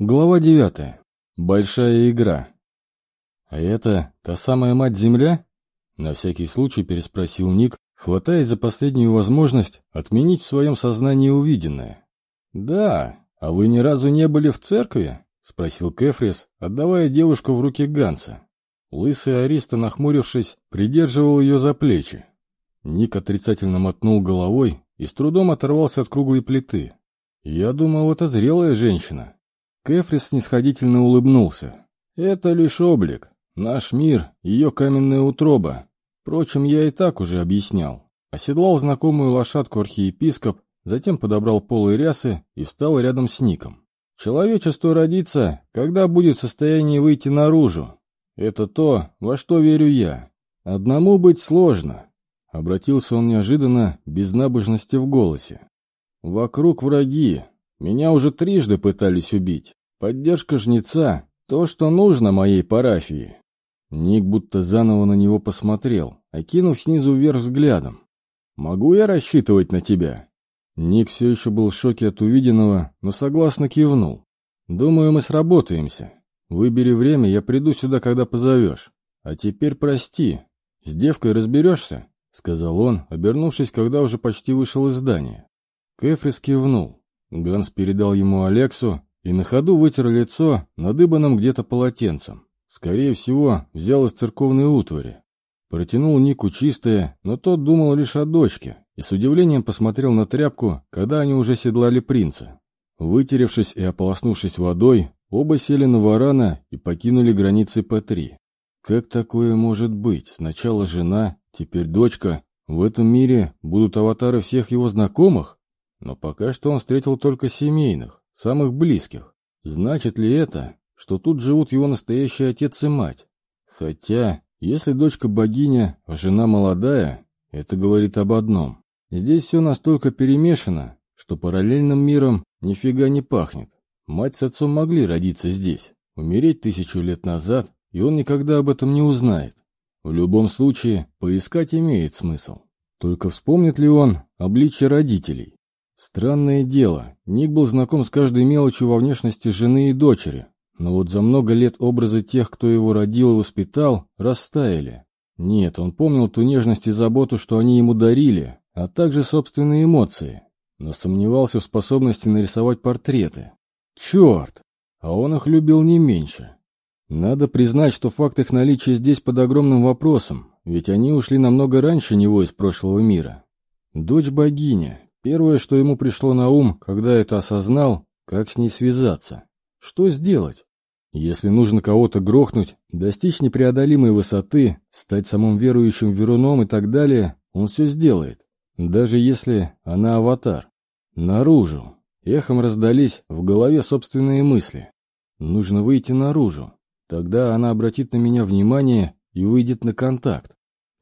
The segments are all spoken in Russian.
Глава девятая. Большая игра. «А это та самая мать-земля?» На всякий случай переспросил Ник, хватаясь за последнюю возможность отменить в своем сознании увиденное. «Да, а вы ни разу не были в церкви?» — спросил Кефрис, отдавая девушку в руки Ганса. Лысый Ариста, нахмурившись, придерживал ее за плечи. Ник отрицательно мотнул головой и с трудом оторвался от круглой плиты. «Я думал, это зрелая женщина». Кефрис снисходительно улыбнулся. «Это лишь облик. Наш мир — ее каменная утроба. Впрочем, я и так уже объяснял. Оседлал знакомую лошадку архиепископ, затем подобрал полы рясы и встал рядом с Ником. Человечество родится, когда будет в состоянии выйти наружу. Это то, во что верю я. Одному быть сложно. Обратился он неожиданно, без набожности в голосе. Вокруг враги. Меня уже трижды пытались убить. Поддержка жнеца — то, что нужно моей парафии. Ник будто заново на него посмотрел, окинув снизу вверх взглядом. «Могу я рассчитывать на тебя?» Ник все еще был в шоке от увиденного, но согласно кивнул. «Думаю, мы сработаемся. Выбери время, я приду сюда, когда позовешь. А теперь прости. С девкой разберешься?» — сказал он, обернувшись, когда уже почти вышел из здания. Кефрис кивнул. Ганс передал ему Алексу и на ходу вытер лицо надыбанным где-то полотенцем. Скорее всего, взял из церковной утвари. Протянул Нику чистое, но тот думал лишь о дочке и с удивлением посмотрел на тряпку, когда они уже седлали принца. Вытеревшись и ополоснувшись водой, оба сели на варана и покинули границы П-3. Как такое может быть? Сначала жена, теперь дочка. В этом мире будут аватары всех его знакомых? Но пока что он встретил только семейных, самых близких. Значит ли это, что тут живут его настоящий отец и мать. Хотя, если дочка богиня, а жена молодая, это говорит об одном. Здесь все настолько перемешано, что параллельным миром нифига не пахнет. Мать с отцом могли родиться здесь, умереть тысячу лет назад, и он никогда об этом не узнает. В любом случае, поискать имеет смысл. Только вспомнит ли он обличье родителей? Странное дело, Ник был знаком с каждой мелочью во внешности жены и дочери, но вот за много лет образы тех, кто его родил и воспитал, растаяли. Нет, он помнил ту нежность и заботу, что они ему дарили, а также собственные эмоции, но сомневался в способности нарисовать портреты. Черт! А он их любил не меньше. Надо признать, что факт их наличия здесь под огромным вопросом, ведь они ушли намного раньше него из прошлого мира. Дочь богиня. Первое, что ему пришло на ум, когда это осознал, как с ней связаться. Что сделать? Если нужно кого-то грохнуть, достичь непреодолимой высоты, стать самым верующим веруном и так далее, он все сделает. Даже если она аватар. Наружу. Эхом раздались в голове собственные мысли. Нужно выйти наружу. Тогда она обратит на меня внимание и выйдет на контакт.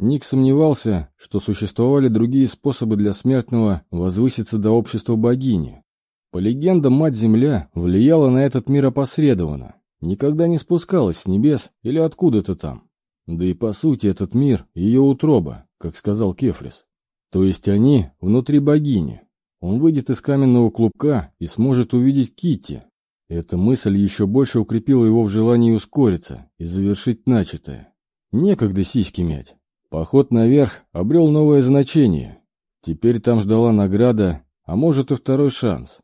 Ник сомневался, что существовали другие способы для смертного возвыситься до общества богини. По легендам, Мать-Земля влияла на этот мир опосредованно, никогда не спускалась с небес или откуда-то там. Да и по сути этот мир — ее утроба, как сказал Кефрис. То есть они внутри богини. Он выйдет из каменного клубка и сможет увидеть Китти. Эта мысль еще больше укрепила его в желании ускориться и завершить начатое. Некогда сиськи мять. Поход наверх обрел новое значение. Теперь там ждала награда, а может и второй шанс.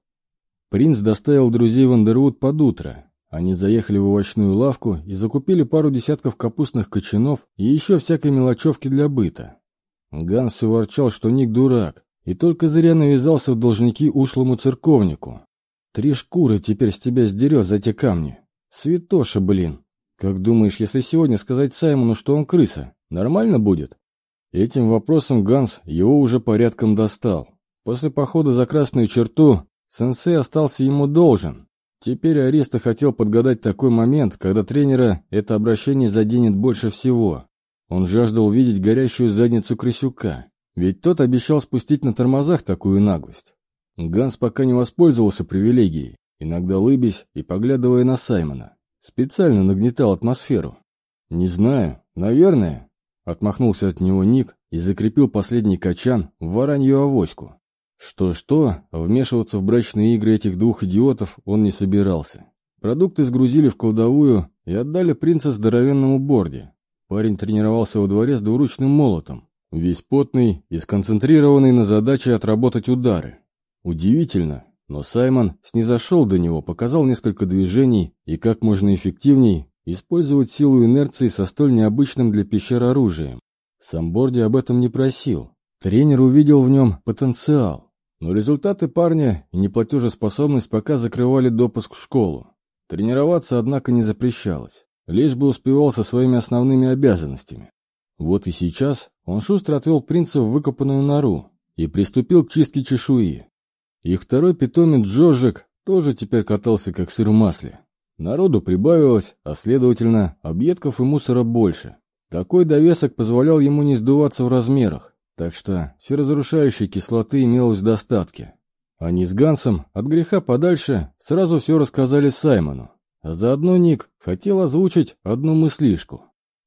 Принц доставил друзей в Андервуд под утро. Они заехали в овощную лавку и закупили пару десятков капустных кочанов и еще всякой мелочевки для быта. Ганс все ворчал, что Ник дурак, и только зря навязался в должники ушлому церковнику. Три шкуры теперь с тебя сдерет за те камни. Святоша, блин. Как думаешь, если сегодня сказать Саймону, что он крыса, нормально будет? Этим вопросом Ганс его уже порядком достал. После похода за красную черту Сенсей остался ему должен. Теперь Ариста хотел подгадать такой момент, когда тренера это обращение заденет больше всего. Он жаждал видеть горящую задницу Крысюка, ведь тот обещал спустить на тормозах такую наглость. Ганс пока не воспользовался привилегией, иногда лыбясь и поглядывая на Саймона. Специально нагнетал атмосферу. «Не знаю, наверное», — отмахнулся от него Ник и закрепил последний качан в варанью авоську. Что-что, вмешиваться в брачные игры этих двух идиотов он не собирался. Продукты сгрузили в кладовую и отдали принца здоровенному борде. Парень тренировался во дворе с двуручным молотом, весь потный и сконцентрированный на задаче отработать удары. Удивительно, но Саймон снизошел до него, показал несколько движений и как можно эффективней использовать силу инерции со столь необычным для пещер оружием. Сам Борди об этом не просил. Тренер увидел в нем потенциал. Но результаты парня и неплатежеспособность пока закрывали допуск в школу. Тренироваться, однако, не запрещалось, лишь бы успевал со своими основными обязанностями. Вот и сейчас он шустро отвел принца в выкопанную нору и приступил к чистке чешуи. Их второй питомец Джорджик тоже теперь катался как сыр в масле. Народу прибавилось, а следовательно, объедков и мусора больше. Такой довесок позволял ему не сдуваться в размерах, так что всеразрушающей кислоты имелось в достатке. Они с Гансом от греха подальше сразу все рассказали Саймону, а заодно Ник хотел озвучить одну мыслишку.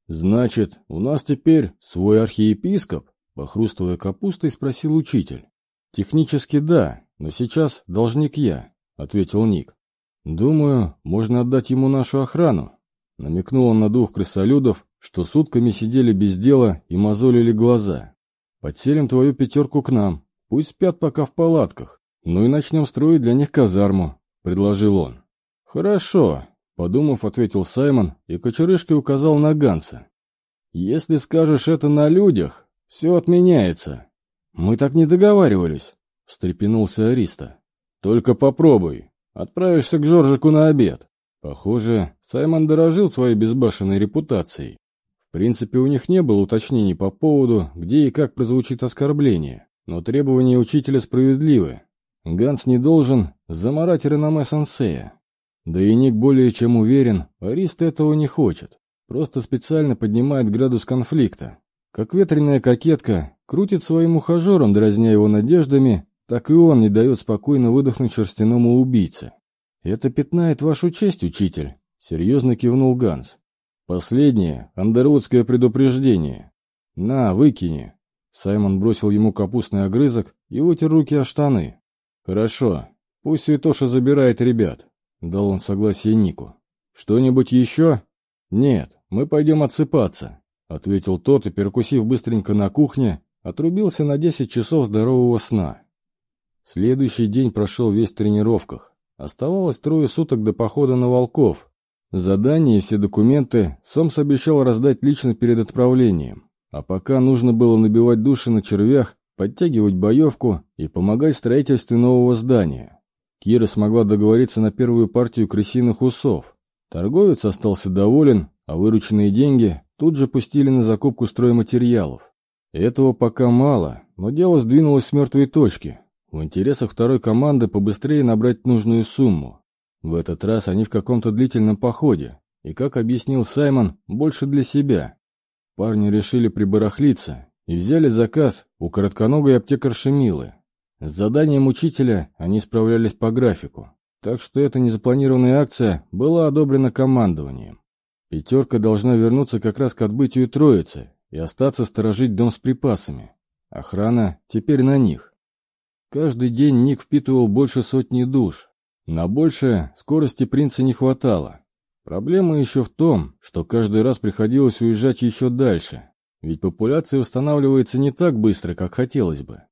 «Значит, у нас теперь свой архиепископ?» Похрустывая капустой, спросил учитель. «Технически да, но сейчас должник я», — ответил Ник. «Думаю, можно отдать ему нашу охрану», — намекнул он на двух крысолюдов, что сутками сидели без дела и мозолили глаза. «Подселим твою пятерку к нам, пусть спят пока в палатках, «Ну и начнем строить для них казарму», — предложил он. «Хорошо», — подумав, ответил Саймон и кочерышкой указал на Ганса. «Если скажешь это на людях, все отменяется». «Мы так не договаривались», — встрепенулся Ариста. «Только попробуй. Отправишься к Жоржику на обед». Похоже, Саймон дорожил своей безбашенной репутацией. В принципе, у них не было уточнений по поводу, где и как прозвучит оскорбление, но требования учителя справедливы. Ганс не должен заморать реноме сенсея. Да и Ник более чем уверен, Арист этого не хочет. Просто специально поднимает градус конфликта. Как ветреная кокетка крутит своим ухажером, дразня его надеждами, так и он не дает спокойно выдохнуть шерстяному убийце. «Это пятнает вашу честь, учитель», — серьезно кивнул Ганс. «Последнее — андервудское предупреждение. На, выкини». Саймон бросил ему капустный огрызок и вытер руки о штаны. «Хорошо. Пусть Святоша забирает ребят», — дал он согласие Нику. «Что-нибудь еще?» «Нет, мы пойдем отсыпаться», — ответил тот и, перекусив быстренько на кухне, отрубился на 10 часов здорового сна. Следующий день прошел весь в тренировках. Оставалось трое суток до похода на волков. Задания и все документы Сомс обещал раздать лично перед отправлением. А пока нужно было набивать души на червях подтягивать боевку и помогать в строительстве нового здания. Кира смогла договориться на первую партию крысиных усов. Торговец остался доволен, а вырученные деньги тут же пустили на закупку стройматериалов. Этого пока мало, но дело сдвинулось с мертвой точки. В интересах второй команды побыстрее набрать нужную сумму. В этот раз они в каком-то длительном походе, и, как объяснил Саймон, больше для себя. Парни решили прибарахлиться и взяли заказ у коротконогой аптекарши Милы. С заданием учителя они справлялись по графику, так что эта незапланированная акция была одобрена командованием. Пятерка должна вернуться как раз к отбытию троицы и остаться сторожить дом с припасами. Охрана теперь на них. Каждый день Ник впитывал больше сотни душ. На большее скорости принца не хватало. Проблема еще в том, что каждый раз приходилось уезжать еще дальше, ведь популяция восстанавливается не так быстро, как хотелось бы.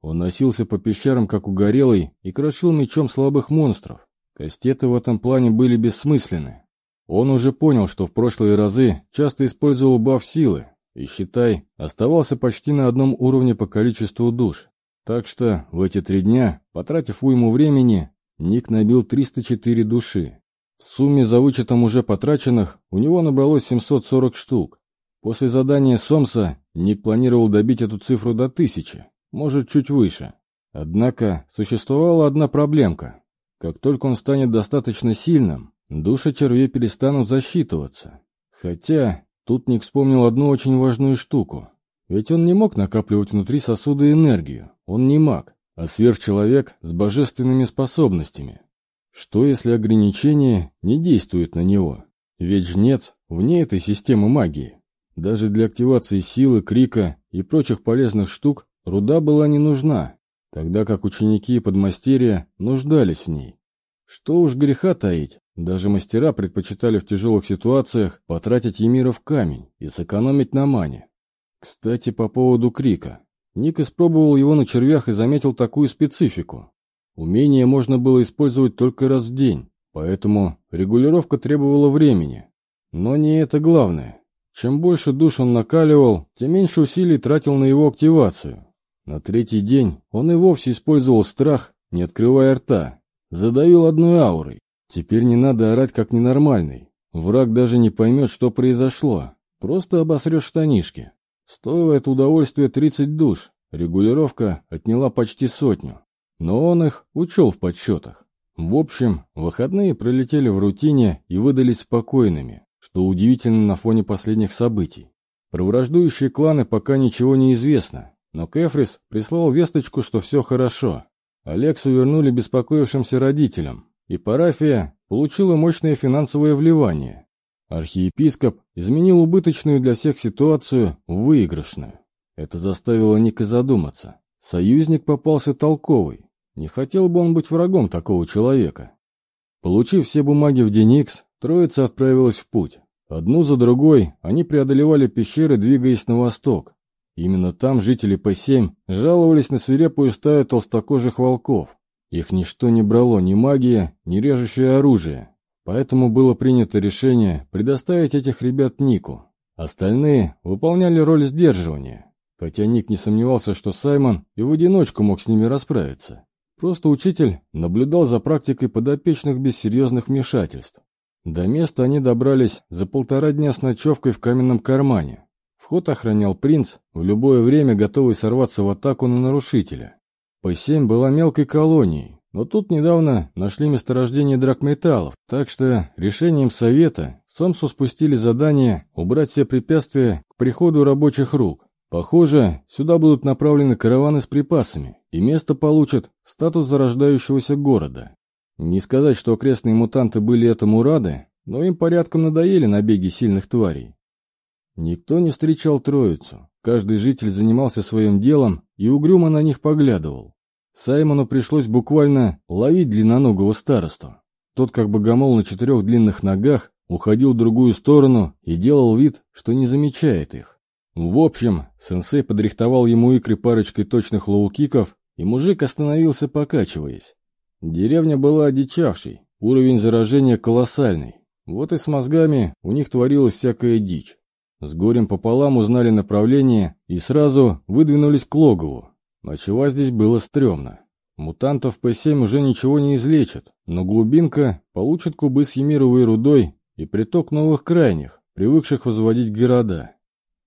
Он носился по пещерам, как угорелый, и крошил мечом слабых монстров. Кастеты в этом плане были бессмысленны. Он уже понял, что в прошлые разы часто использовал баф силы, и, считай, оставался почти на одном уровне по количеству душ. Так что в эти три дня, потратив уйму времени, Ник набил 304 души. В сумме за вычетом уже потраченных у него набралось 740 штук. После задания Сомса Ник планировал добить эту цифру до тысячи, может, чуть выше. Однако существовала одна проблемка. Как только он станет достаточно сильным, души червей перестанут засчитываться. Хотя тут Ник вспомнил одну очень важную штуку. Ведь он не мог накапливать внутри сосуда энергию, он не маг, а сверхчеловек с божественными способностями. Что если ограничение не действует на него? Ведь жнец вне этой системы магии. Даже для активации силы, крика и прочих полезных штук руда была не нужна, тогда как ученики и подмастерья нуждались в ней. Что уж греха таить, Даже мастера предпочитали в тяжелых ситуациях потратить Емира в камень и сэкономить на мане. Кстати, по поводу крика. Ник испробовал его на червях и заметил такую специфику. Умение можно было использовать только раз в день, поэтому регулировка требовала времени. Но не это главное. Чем больше душ он накаливал, тем меньше усилий тратил на его активацию. На третий день он и вовсе использовал страх, не открывая рта. Задавил одной аурой. Теперь не надо орать как ненормальный. Враг даже не поймет, что произошло. Просто обосрешь штанишки. Стоило это удовольствие 30 душ. Регулировка отняла почти сотню. Но он их учел в подсчетах. В общем, выходные пролетели в рутине и выдались спокойными, что удивительно на фоне последних событий. Про враждующие кланы пока ничего не известно, но Кефрис прислал весточку, что все хорошо. Алексу вернули беспокоившимся родителям, и парафия получила мощное финансовое вливание. Архиепископ изменил убыточную для всех ситуацию в выигрышную. Это заставило Ника задуматься. Союзник попался толковый. Не хотел бы он быть врагом такого человека. Получив все бумаги в Деникс, троица отправилась в путь. Одну за другой они преодолевали пещеры, двигаясь на восток. Именно там жители П-7 жаловались на свирепую стаю толстокожих волков. Их ничто не брало, ни магия, ни режущее оружие. Поэтому было принято решение предоставить этих ребят Нику. Остальные выполняли роль сдерживания. Хотя Ник не сомневался, что Саймон и в одиночку мог с ними расправиться. Просто учитель наблюдал за практикой подопечных без серьезных вмешательств. До места они добрались за полтора дня с ночевкой в каменном кармане. Вход охранял принц, в любое время готовый сорваться в атаку на нарушителя. П-7 была мелкой колонией, но тут недавно нашли месторождение драгметаллов, так что решением совета Сомсу спустили задание убрать все препятствия к приходу рабочих рук. Похоже, сюда будут направлены караваны с припасами, и место получат статус зарождающегося города. Не сказать, что окрестные мутанты были этому рады, но им порядком надоели набеги сильных тварей. Никто не встречал троицу. Каждый житель занимался своим делом и угрюмо на них поглядывал. Саймону пришлось буквально ловить длинноногого старосту. Тот, как богомол на четырех длинных ногах, уходил в другую сторону и делал вид, что не замечает их. В общем, сенсей подрихтовал ему икры парочкой точных лоу-киков, и мужик остановился, покачиваясь. Деревня была одичавшей, уровень заражения колоссальный. Вот и с мозгами у них творилась всякая дичь. С горем пополам узнали направление и сразу выдвинулись к логову. Ночевать здесь было стрёмно. Мутантов П-7 уже ничего не излечат, но глубинка получит кубы с емировой рудой и приток новых крайних, привыкших возводить города.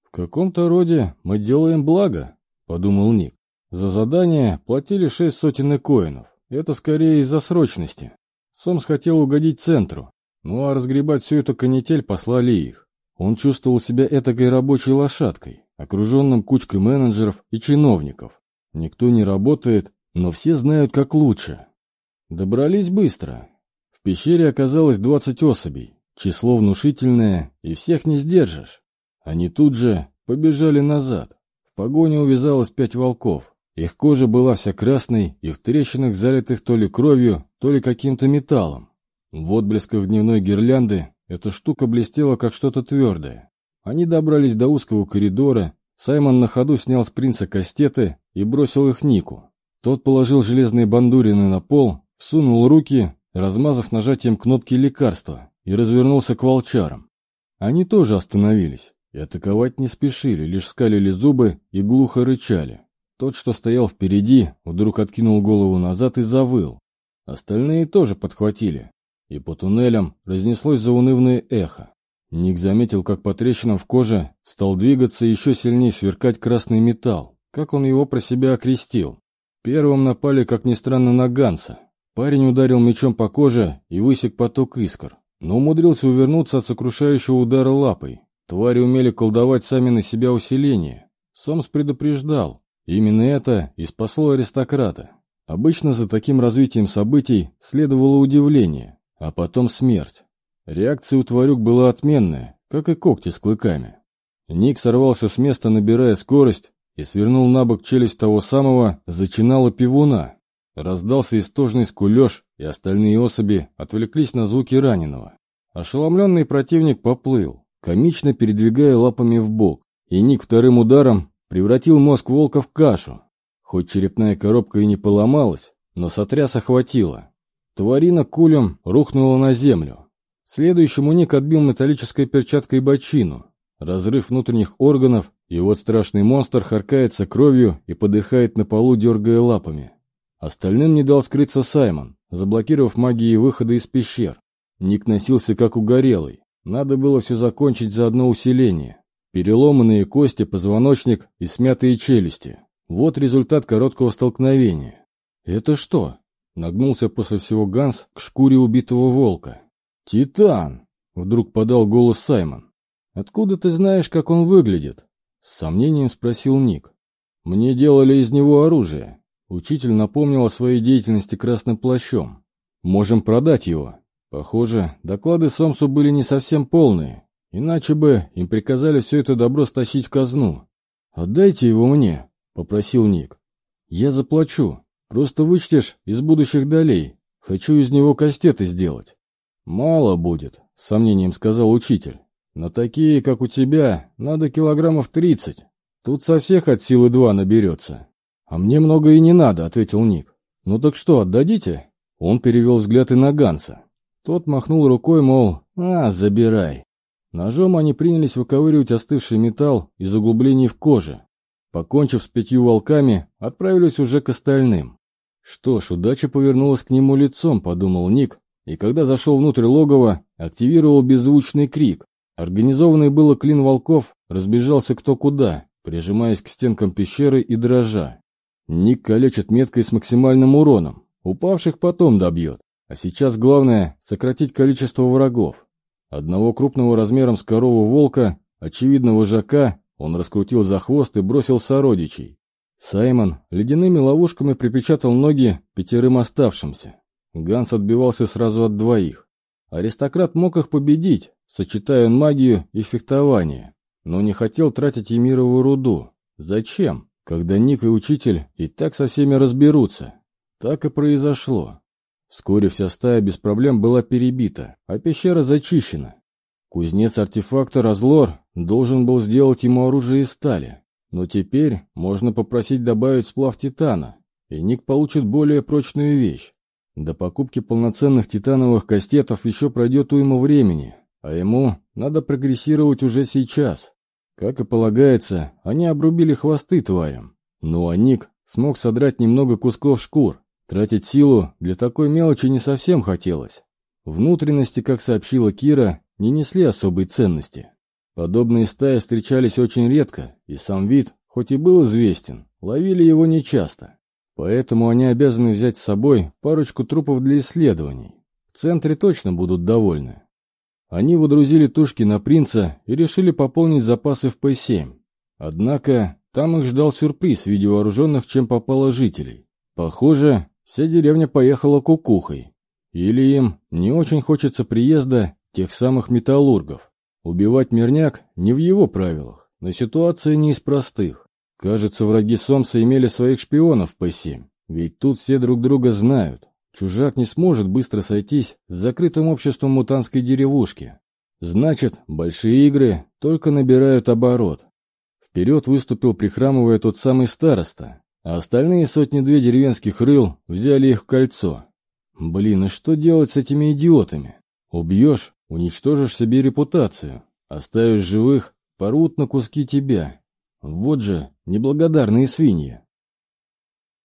«В каком-то роде мы делаем благо», — подумал Ник. За задание платили шесть сотен коинов. Это скорее из-за срочности. Сомс хотел угодить центру, ну а разгребать всю эту канитель послали их. Он чувствовал себя этакой рабочей лошадкой, окруженным кучкой менеджеров и чиновников. Никто не работает, но все знают, как лучше. Добрались быстро. В пещере оказалось 20 особей. Число внушительное, и всех не сдержишь. Они тут же побежали назад. В погоне увязалось пять волков. Их кожа была вся красной и в трещинах, залитых то ли кровью, то ли каким-то металлом. В отблесках дневной гирлянды эта штука блестела, как что-то твердое. Они добрались до узкого коридора. Саймон на ходу снял с принца кастеты и бросил их Нику. Тот положил железные бандурины на пол, всунул руки, размазав нажатием кнопки лекарства, и развернулся к волчарам. Они тоже остановились и атаковать не спешили, лишь скалили зубы и глухо рычали. Тот, что стоял впереди, вдруг откинул голову назад и завыл. Остальные тоже подхватили, и по туннелям разнеслось заунывное эхо. Ник заметил, как по трещинам в коже стал двигаться и еще сильнее сверкать красный металл, как он его про себя окрестил. Первым напали, как ни странно, на Ганса. Парень ударил мечом по коже и высек поток искр, но умудрился увернуться от сокрушающего удара лапой. Твари умели колдовать сами на себя усиление. Сомс предупреждал. Именно это и спасло аристократа. Обычно за таким развитием событий следовало удивление, а потом смерть. Реакция у тварюк была отменная, как и когти с клыками. Ник сорвался с места, набирая скорость, и свернул на бок челюсть того самого зачинала пивуна. Раздался истожный скулеж, и остальные особи отвлеклись на звуки раненого. Ошеломленный противник поплыл, комично передвигая лапами в бок, и Ник вторым ударом превратил мозг волка в кашу. Хоть черепная коробка и не поломалась, но сотряса хватило. Тварина кулем рухнула на землю. Следующему Ник отбил металлической перчаткой бочину. Разрыв внутренних органов, и вот страшный монстр харкается кровью и подыхает на полу, дергая лапами. Остальным не дал скрыться Саймон, заблокировав магией выхода из пещер. Ник носился как угорелый. Надо было все закончить за одно усиление. Переломанные кости, позвоночник и смятые челюсти. Вот результат короткого столкновения. «Это что?» — нагнулся после всего Ганс к шкуре убитого волка. «Титан!» — вдруг подал голос Саймон. «Откуда ты знаешь, как он выглядит?» С сомнением спросил Ник. «Мне делали из него оружие». Учитель напомнил о своей деятельности красным плащом. «Можем продать его». Похоже, доклады Сомсу были не совсем полные, иначе бы им приказали все это добро стащить в казну. «Отдайте его мне», — попросил Ник. «Я заплачу. Просто вычтешь из будущих долей. Хочу из него кастеты сделать». «Мало будет», — с сомнением сказал учитель. «Но такие, как у тебя, надо килограммов тридцать. Тут со всех от силы два наберется». «А мне много и не надо», — ответил Ник. «Ну так что, отдадите?» Он перевел взгляд и на Ганса. Тот махнул рукой, мол, «А, забирай». Ножом они принялись выковыривать остывший металл из углублений в коже. Покончив с пятью волками, отправились уже к остальным. Что ж, удача повернулась к нему лицом, подумал Ник, и когда зашел внутрь логова, активировал беззвучный крик. Организованный было клин волков разбежался кто куда, прижимаясь к стенкам пещеры и дрожа. Ник калечит меткой с максимальным уроном, упавших потом добьет, а сейчас главное сократить количество врагов. Одного крупного размером с корову волка, очевидно вожака, он раскрутил за хвост и бросил сородичей. Саймон ледяными ловушками припечатал ноги пятерым оставшимся. Ганс отбивался сразу от двоих. Аристократ мог их победить, сочетая магию и фехтование, но не хотел тратить Емирову руду. Зачем, когда Ник и учитель и так со всеми разберутся? Так и произошло. Вскоре вся стая без проблем была перебита, а пещера зачищена. Кузнец-артефактор Азлор должен был сделать ему оружие из стали. Но теперь можно попросить добавить сплав титана, и Ник получит более прочную вещь. До покупки полноценных титановых кастетов еще пройдет уйма времени, а ему надо прогрессировать уже сейчас. Как и полагается, они обрубили хвосты тварям. Ну а Ник смог содрать немного кусков шкур. Тратить силу для такой мелочи не совсем хотелось. Внутренности, как сообщила Кира, не несли особой ценности. Подобные стаи встречались очень редко, и сам вид, хоть и был известен, ловили его нечасто. Поэтому они обязаны взять с собой парочку трупов для исследований. В центре точно будут довольны. Они водрузили тушки на принца и решили пополнить запасы в П-7. Однако там их ждал сюрприз в виде вооруженных, чем попало жителей. Похоже, вся деревня поехала кукухой. Или им не очень хочется приезда тех самых металлургов. Убивать мирняк не в его правилах, но ситуация не из простых. Кажется, враги Сомса имели своих шпионов по 7, ведь тут все друг друга знают. Чужак не сможет быстро сойтись с закрытым обществом мутанской деревушки. Значит, большие игры только набирают оборот. Вперед выступил, прихрамывая тот самый староста, а остальные сотни-две деревенских рыл взяли их в кольцо. Блин, и что делать с этими идиотами? Убьешь Уничтожишь себе репутацию, оставишь живых, порут на куски тебя. Вот же неблагодарные свиньи.